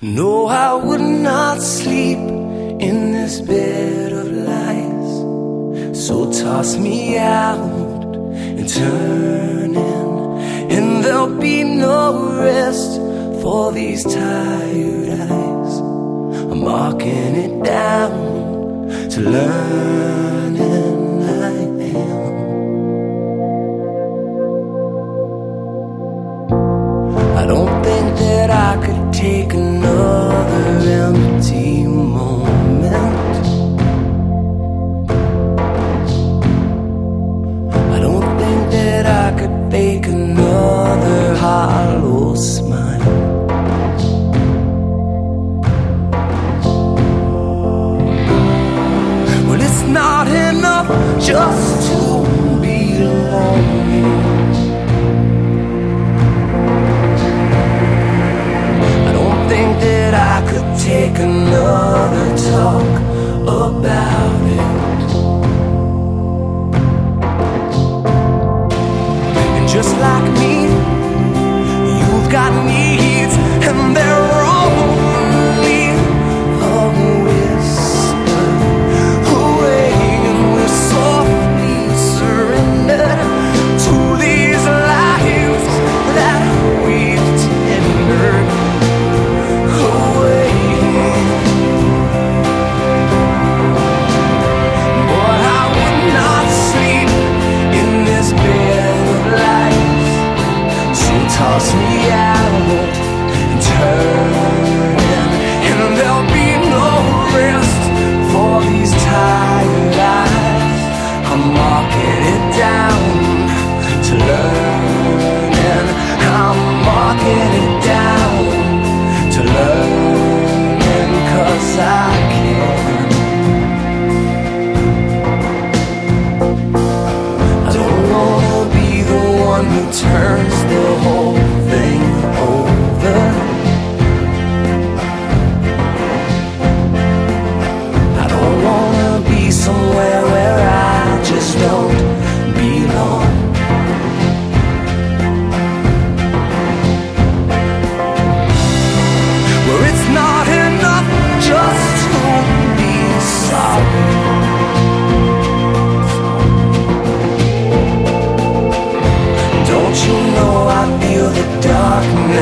No, I would not sleep in this bed of lies. So toss me out and turn in, and there'll be no rest for these tired eyes. I'm marking it down to learning not enough just to be alone. I don't think that I could take another talk about it. And just like me, you've got needs, and there me out and and there'll be no rest for these tired eyes. I'm marking it down to learn, I'm marking it down to I turns the whole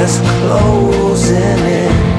is closing in.